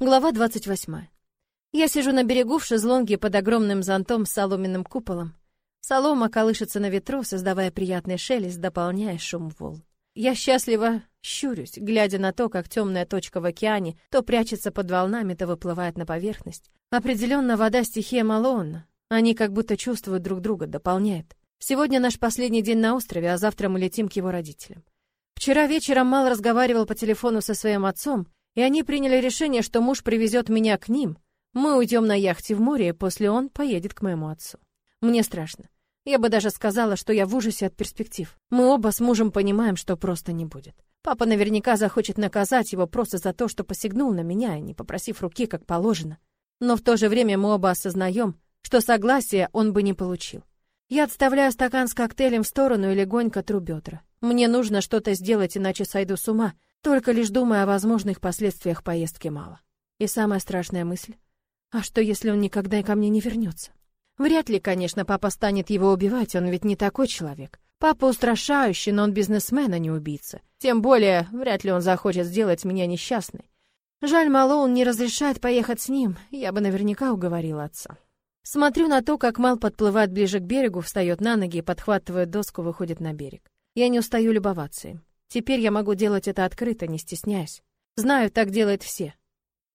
Глава 28. Я сижу на берегу в шезлонге под огромным зонтом с соломенным куполом. Солома колышется на ветру, создавая приятный шелест, дополняя шум волн. Я счастливо щурюсь, глядя на то, как темная точка в океане то прячется под волнами, то выплывает на поверхность. Определенно, вода стихия Малоуна. Они как будто чувствуют друг друга, дополняют. Сегодня наш последний день на острове, а завтра мы летим к его родителям. Вчера вечером Мал разговаривал по телефону со своим отцом, и они приняли решение, что муж привезет меня к ним. Мы уйдем на яхте в море, и после он поедет к моему отцу. Мне страшно. Я бы даже сказала, что я в ужасе от перспектив. Мы оба с мужем понимаем, что просто не будет. Папа наверняка захочет наказать его просто за то, что посягнул на меня, не попросив руки, как положено. Но в то же время мы оба осознаем, что согласия он бы не получил. Я отставляю стакан с коктейлем в сторону и легонько тру бедра. Мне нужно что-то сделать, иначе сойду с ума, только лишь думая о возможных последствиях поездки мало. И самая страшная мысль — а что, если он никогда ко мне не вернется? Вряд ли, конечно, папа станет его убивать, он ведь не такой человек. Папа устрашающий, но он бизнесмен, а не убийца. Тем более, вряд ли он захочет сделать меня несчастной. Жаль, Малоун не разрешает поехать с ним, я бы наверняка уговорила отца. Смотрю на то, как Мал подплывает ближе к берегу, встает на ноги, подхватывает доску, выходит на берег. Я не устаю любоваться им. Теперь я могу делать это открыто, не стесняясь. Знаю, так делают все.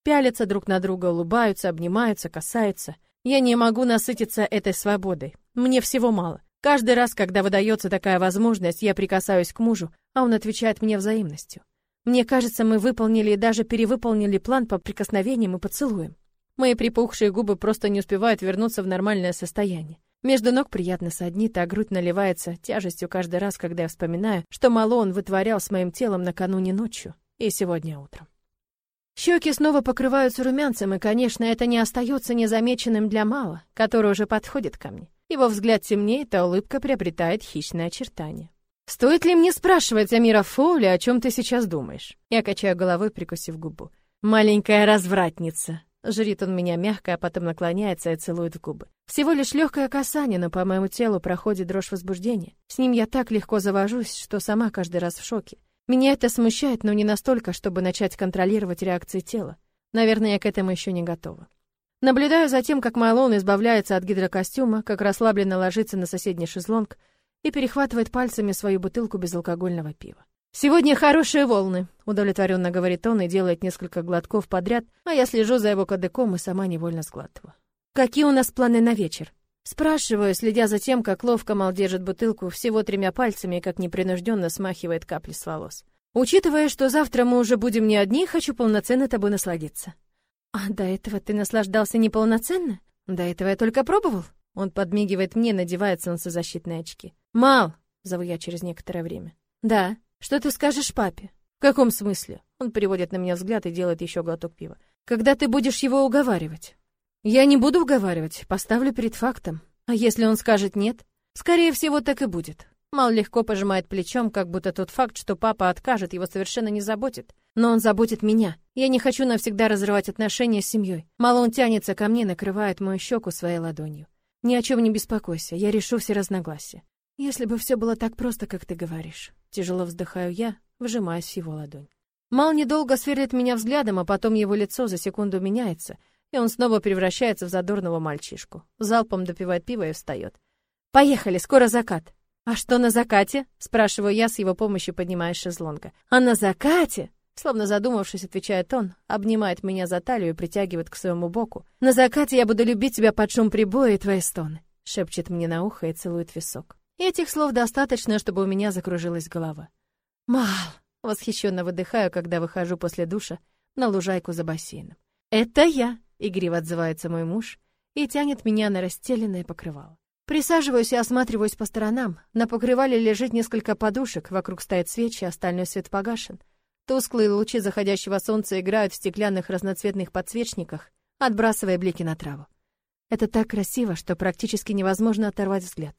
Пялятся друг на друга, улыбаются, обнимаются, касаются. Я не могу насытиться этой свободой. Мне всего мало. Каждый раз, когда выдается такая возможность, я прикасаюсь к мужу, а он отвечает мне взаимностью. Мне кажется, мы выполнили и даже перевыполнили план по прикосновениям и поцелуям. Мои припухшие губы просто не успевают вернуться в нормальное состояние. Между ног приятно саднит, а грудь наливается тяжестью каждый раз, когда я вспоминаю, что мало он вытворял с моим телом накануне ночью и сегодня утром. Щеки снова покрываются румянцем, и, конечно, это не остается незамеченным для Мала, который уже подходит ко мне. Его взгляд темнеет, а улыбка приобретает хищное очертание. «Стоит ли мне спрашивать, Амира Фоули, о чем ты сейчас думаешь?» Я качаю головой, прикусив губу. «Маленькая развратница», Жрит он меня мягко, а потом наклоняется и целует в губы. Всего лишь легкое касание, но по моему телу проходит дрожь возбуждения. С ним я так легко завожусь, что сама каждый раз в шоке. Меня это смущает, но не настолько, чтобы начать контролировать реакции тела. Наверное, я к этому еще не готова. Наблюдаю за тем, как Майлон избавляется от гидрокостюма, как расслабленно ложится на соседний шезлонг и перехватывает пальцами свою бутылку безалкогольного пива. «Сегодня хорошие волны», — удовлетворенно говорит он и делает несколько глотков подряд, а я слежу за его кадыком и сама невольно сглатываю. «Какие у нас планы на вечер?» Спрашиваю, следя за тем, как ловко Мал держит бутылку всего тремя пальцами и как непринужденно смахивает капли с волос. «Учитывая, что завтра мы уже будем не одни, хочу полноценно тобой насладиться». «А до этого ты наслаждался неполноценно? До этого я только пробовал?» Он подмигивает мне, надевает солнцезащитные очки. «Мал!» — зову я через некоторое время. «Да». Что ты скажешь папе? В каком смысле? Он переводит на меня взгляд и делает еще глоток пива. Когда ты будешь его уговаривать? Я не буду уговаривать, поставлю перед фактом. А если он скажет нет? Скорее всего, так и будет. Мал легко пожимает плечом, как будто тот факт, что папа откажет, его совершенно не заботит. Но он заботит меня. Я не хочу навсегда разрывать отношения с семьей. Мало он тянется ко мне, накрывает мою щеку своей ладонью. Ни о чем не беспокойся, я решу все разногласия. Если бы все было так просто, как ты говоришь. Тяжело вздыхаю я, вжимаясь в его ладонь. Мал недолго сверлит меня взглядом, а потом его лицо за секунду меняется, и он снова превращается в задорного мальчишку. Залпом допивает пиво и встает. «Поехали, скоро закат!» «А что на закате?» — спрашиваю я с его помощью, поднимаясь шезлонга. «А на закате?» Словно задумавшись, отвечает он, обнимает меня за талию и притягивает к своему боку. «На закате я буду любить тебя под шум прибоя и твои стоны», — шепчет мне на ухо и целует висок. Этих слов достаточно, чтобы у меня закружилась голова. «Мал!» — восхищенно выдыхаю, когда выхожу после душа на лужайку за бассейном. «Это я!» — игриво отзывается мой муж и тянет меня на расстеленное покрывало. Присаживаюсь и осматриваюсь по сторонам. На покрывале лежит несколько подушек, вокруг стоят свечи, остальной свет погашен. Тусклые лучи заходящего солнца играют в стеклянных разноцветных подсвечниках, отбрасывая блики на траву. Это так красиво, что практически невозможно оторвать взгляд.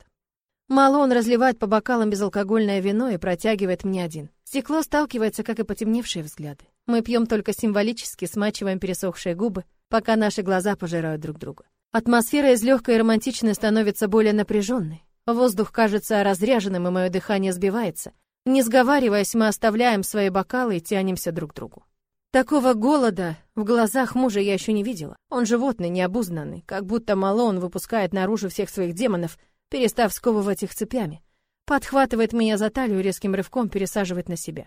Малон разливает по бокалам безалкогольное вино и протягивает мне один. Стекло сталкивается, как и потемневшие взгляды. Мы пьем только символически, смачиваем пересохшие губы, пока наши глаза пожирают друг друга. Атмосфера из легкой и романтичной становится более напряженной. Воздух кажется разряженным, и мое дыхание сбивается. Не сговариваясь, мы оставляем свои бокалы и тянемся друг к другу. Такого голода в глазах мужа я еще не видела. Он животный, необузнанный, как будто Малон выпускает наружу всех своих демонов, перестав сковывать их цепями. Подхватывает меня за талию резким рывком пересаживает на себя.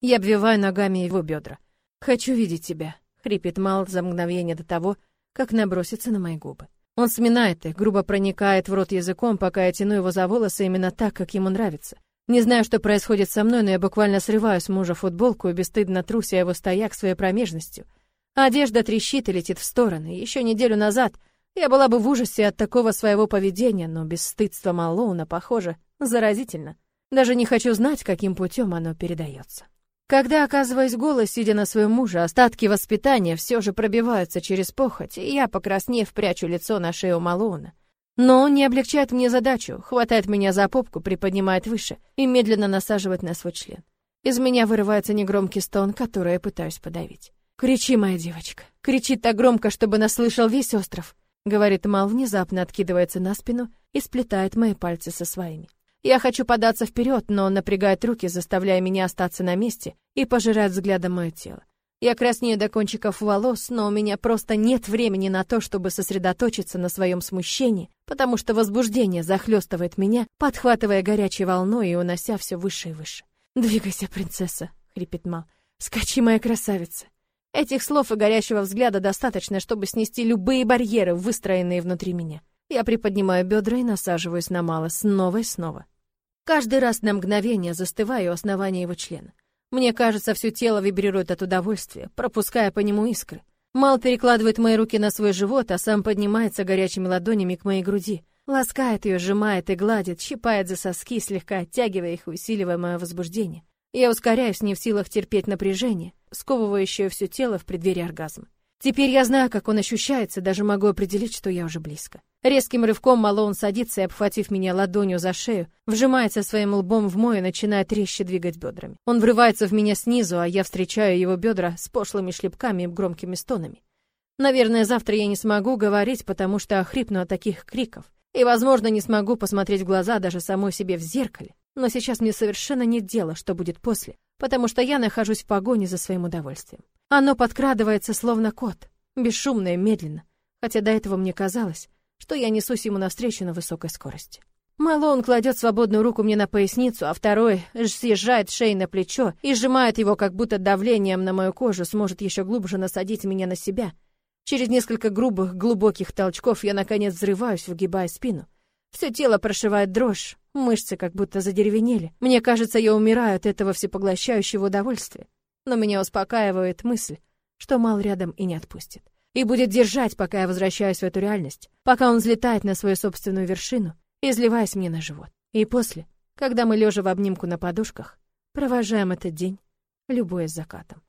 Я обвиваю ногами его бедра. «Хочу видеть тебя», — хрипит Мал за мгновение до того, как набросится на мои губы. Он сминает их, грубо проникает в рот языком, пока я тяну его за волосы именно так, как ему нравится. Не знаю, что происходит со мной, но я буквально срываю с мужа футболку и бесстыдно труся его стояк своей промежностью. Одежда трещит и летит в стороны. Еще неделю назад я была бы в ужасе от такого своего поведения, но бесстыдство Малоуна, похоже, заразительно. Даже не хочу знать, каким путем оно передается. Когда оказываюсь голой, сидя на своем муже, остатки воспитания все же пробиваются через похоть, и я, покраснев, прячу лицо на шею Малоуна. Но он не облегчает мне задачу, хватает меня за попку, приподнимает выше и медленно насаживает на свой член. Из меня вырывается негромкий стон, который я пытаюсь подавить. «Кричи, моя девочка! Кричи так громко, чтобы нас слышал весь остров!» Говорит Мал, внезапно откидывается на спину и сплетает мои пальцы со своими. Я хочу податься вперед, но он напрягает руки, заставляя меня остаться на месте и пожирает взглядом мое тело. Я краснею до кончиков волос, но у меня просто нет времени на то, чтобы сосредоточиться на своем смущении, потому что возбуждение захлестывает меня, подхватывая горячей волной и унося все выше и выше. «Двигайся, принцесса», — хрипит Мал. «Скачи, моя красавица». Этих слов и горящего взгляда достаточно, чтобы снести любые барьеры, выстроенные внутри меня. Я приподнимаю бедра и насаживаюсь на Мала снова и снова. Каждый раз на мгновение застываю у основания его члена. Мне кажется, все тело вибрирует от удовольствия, пропуская по нему искры. Мал перекладывает мои руки на свой живот, а сам поднимается горячими ладонями к моей груди. Ласкает ее, сжимает и гладит, щипает за соски, слегка оттягивая их, усиливая мое возбуждение. Я ускоряюсь, не в силах терпеть напряжение, сковывающее все тело в преддверии оргазма. Теперь я знаю, как он ощущается, даже могу определить, что я уже близко. Резким рывком Малоун садится и, обхватив меня ладонью за шею, вжимается своим лбом в мой и начинает резче двигать бедрами. Он врывается в меня снизу, а я встречаю его бедра с пошлыми шлепками и громкими стонами. Наверное, завтра я не смогу говорить, потому что охрипну от таких криков. И, возможно, не смогу посмотреть в глаза даже самой себе в зеркале. Но сейчас мне совершенно нет дела, что будет после, потому что я нахожусь в погоне за своим удовольствием. Оно подкрадывается, словно кот, бесшумно и медленно, хотя до этого мне казалось, что я несусь ему навстречу на высокой скорости. Малон кладет свободную руку мне на поясницу, а второй съезжает шеей на плечо и сжимает его, как будто давлением на мою кожу сможет еще глубже насадить меня на себя. Через несколько грубых, глубоких толчков я, наконец, взрываюсь, выгибая спину. Все тело прошивает дрожь, мышцы как будто задеревенели. Мне кажется, я умираю от этого всепоглощающего удовольствия. Но меня успокаивает мысль, что Мал рядом и не отпустит и будет держать, пока я возвращаюсь в эту реальность, пока он взлетает на свою собственную вершину, изливаясь мне на живот. И после, когда мы лежа в обнимку на подушках, провожаем этот день, любуясь закатом.